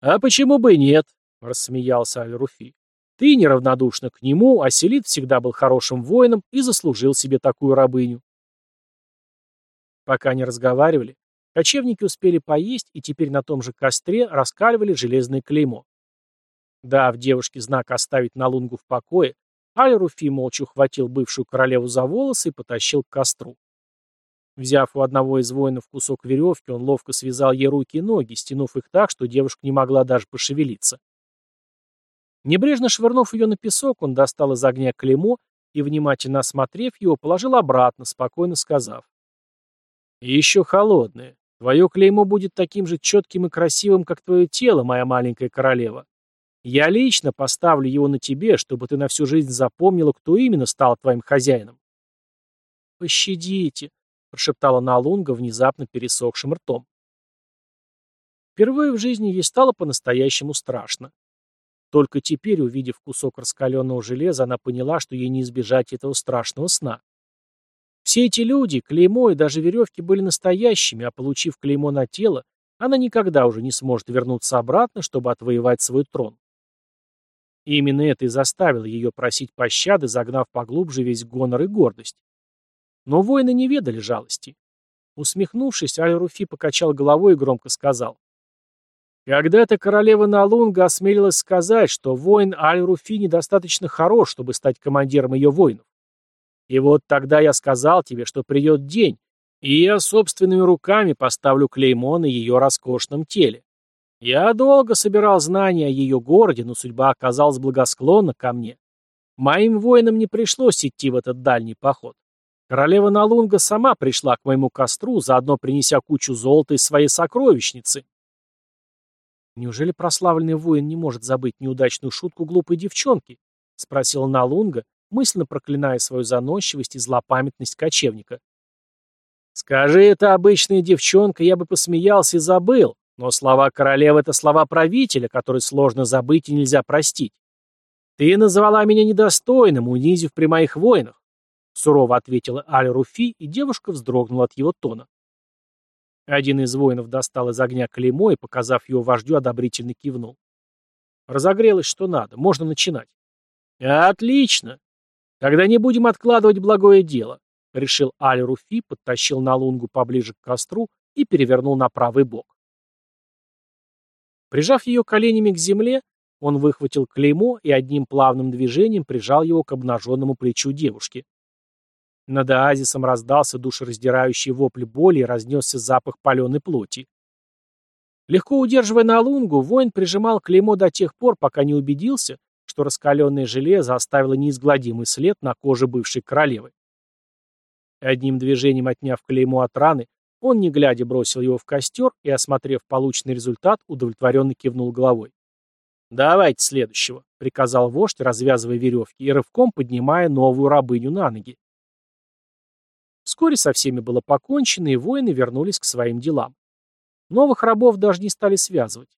А почему бы нет? — рассмеялся Аль-Руфи. Ты неравнодушна к нему, а Селит всегда был хорошим воином и заслужил себе такую рабыню. Пока не разговаривали, кочевники успели поесть и теперь на том же костре раскаливали железное клеймо. Дав девушке знак оставить на лунгу в покое, Аль-Руфи молча ухватил бывшую королеву за волосы и потащил к костру. Взяв у одного из воинов кусок веревки, он ловко связал ей руки и ноги, стянув их так, что девушка не могла даже пошевелиться. Небрежно швырнув ее на песок, он достал из огня клеймо и, внимательно осмотрев его, положил обратно, спокойно сказав. еще холодное. Твое клеймо будет таким же четким и красивым, как твое тело, моя маленькая королева. Я лично поставлю его на тебе, чтобы ты на всю жизнь запомнила, кто именно стал твоим хозяином. «Пощадите», — прошептала Налунга внезапно пересохшим ртом. Впервые в жизни ей стало по-настоящему страшно. Только теперь, увидев кусок раскаленного железа, она поняла, что ей не избежать этого страшного сна. Все эти люди, клеймо и даже веревки были настоящими, а получив клеймо на тело, она никогда уже не сможет вернуться обратно, чтобы отвоевать свой трон. И именно это и заставило ее просить пощады, загнав поглубже весь гонор и гордость. Но воины не ведали жалости. Усмехнувшись, Аль-Руфи покачал головой и громко сказал. Когда-то королева Налунга осмелилась сказать, что воин Аль-Руфи недостаточно хорош, чтобы стать командиром ее воинов. И вот тогда я сказал тебе, что придет день, и я собственными руками поставлю клеймо на ее роскошном теле. Я долго собирал знания о ее городе, но судьба оказалась благосклонна ко мне. Моим воинам не пришлось идти в этот дальний поход. Королева Налунга сама пришла к моему костру, заодно принеся кучу золота из своей сокровищницы. «Неужели прославленный воин не может забыть неудачную шутку глупой девчонки?» — спросил Налунга, мысленно проклиная свою заносчивость и злопамятность кочевника. «Скажи это обычная девчонка, я бы посмеялся и забыл, но слова королевы — это слова правителя, которые сложно забыть и нельзя простить. Ты назвала меня недостойным, унизив при моих воинах», — сурово ответила Аль-Руфи, и девушка вздрогнула от его тона. Один из воинов достал из огня клеймо и, показав его вождю, одобрительно кивнул. Разогрелось, что надо, можно начинать. Отлично. Тогда не будем откладывать благое дело, решил Аль-Руфи, подтащил на лунгу поближе к костру и перевернул на правый бок. Прижав ее коленями к земле, он выхватил клеймо и одним плавным движением прижал его к обнаженному плечу девушки. Над оазисом раздался душераздирающий вопль боли и разнесся запах паленой плоти. Легко удерживая на лунгу, воин прижимал клеймо до тех пор, пока не убедился, что раскаленное железо оставило неизгладимый след на коже бывшей королевы. Одним движением отняв клеймо от раны, он, не глядя, бросил его в костер и, осмотрев полученный результат, удовлетворенно кивнул головой. «Давайте следующего», — приказал вождь, развязывая веревки и рывком поднимая новую рабыню на ноги. Вскоре со всеми было покончено, и воины вернулись к своим делам. Новых рабов даже не стали связывать.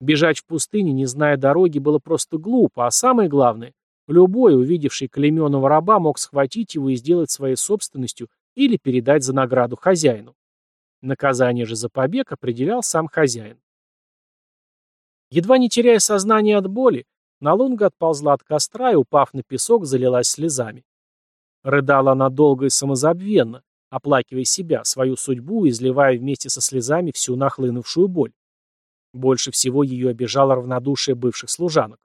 Бежать в пустыне, не зная дороги, было просто глупо, а самое главное, любой, увидевший клейменного раба, мог схватить его и сделать своей собственностью или передать за награду хозяину. Наказание же за побег определял сам хозяин. Едва не теряя сознание от боли, Налунга отползла от костра и, упав на песок, залилась слезами. Рыдала она долго и самозабвенно, оплакивая себя, свою судьбу и изливая вместе со слезами всю нахлынувшую боль. Больше всего ее обижало равнодушие бывших служанок.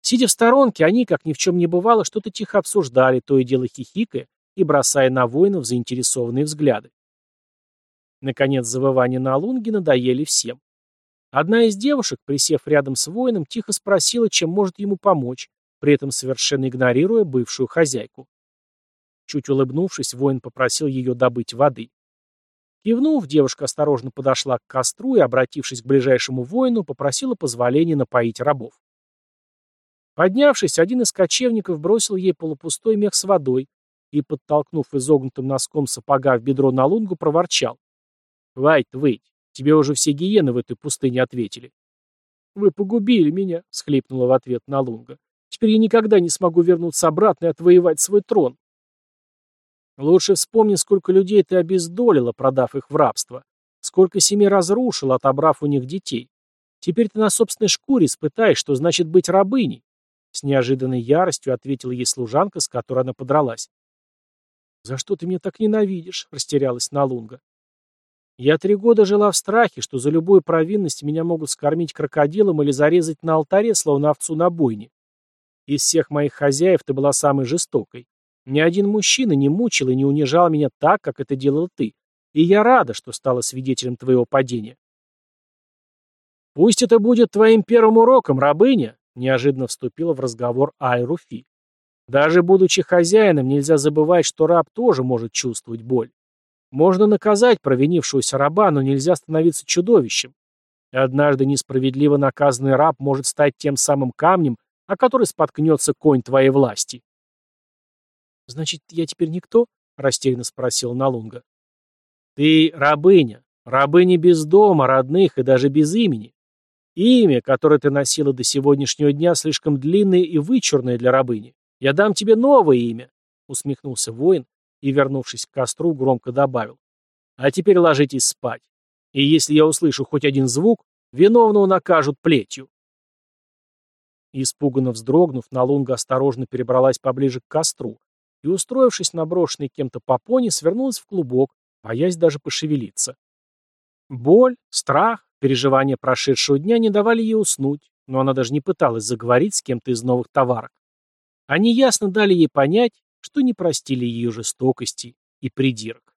Сидя в сторонке, они, как ни в чем не бывало, что-то тихо обсуждали, то и дело хихикая и бросая на воинов заинтересованные взгляды. Наконец, завывания на лунге надоели всем. Одна из девушек, присев рядом с воином, тихо спросила, чем может ему помочь, при этом совершенно игнорируя бывшую хозяйку. Чуть улыбнувшись, воин попросил ее добыть воды. Кивнув, девушка осторожно подошла к костру и, обратившись к ближайшему воину, попросила позволения напоить рабов. Поднявшись, один из кочевников бросил ей полупустой мех с водой и, подтолкнув изогнутым носком сапога в бедро на лунгу, проворчал. «Вайт, выйдь, тебе уже все гиены в этой пустыне ответили». «Вы погубили меня», — схлипнула в ответ на лунга. «Теперь я никогда не смогу вернуться обратно и отвоевать свой трон». Лучше вспомни, сколько людей ты обездолила, продав их в рабство. Сколько семей разрушил, отобрав у них детей. Теперь ты на собственной шкуре испытаешь, что значит быть рабыней. С неожиданной яростью ответила ей служанка, с которой она подралась. «За что ты меня так ненавидишь?» — растерялась Налунга. «Я три года жила в страхе, что за любую провинность меня могут скормить крокодилом или зарезать на алтаре, словно овцу на бойне. Из всех моих хозяев ты была самой жестокой. Ни один мужчина не мучил и не унижал меня так, как это делал ты, и я рада, что стала свидетелем твоего падения. «Пусть это будет твоим первым уроком, рабыня», — неожиданно вступила в разговор Айруфи. «Даже будучи хозяином, нельзя забывать, что раб тоже может чувствовать боль. Можно наказать провинившегося раба, но нельзя становиться чудовищем. Однажды несправедливо наказанный раб может стать тем самым камнем, о который споткнется конь твоей власти. «Значит, я теперь никто?» — растерянно спросил Налунга. «Ты рабыня. Рабыня без дома, родных и даже без имени. Имя, которое ты носила до сегодняшнего дня, слишком длинное и вычурное для рабыни. Я дам тебе новое имя», — усмехнулся воин и, вернувшись к костру, громко добавил. «А теперь ложитесь спать. И если я услышу хоть один звук, виновного накажут плетью». Испуганно вздрогнув, Налунга осторожно перебралась поближе к костру и, устроившись на брошенной кем-то попоне, свернулась в клубок, боясь даже пошевелиться. Боль, страх, переживания прошедшего дня не давали ей уснуть, но она даже не пыталась заговорить с кем-то из новых товарок. Они ясно дали ей понять, что не простили ее жестокости и придирок.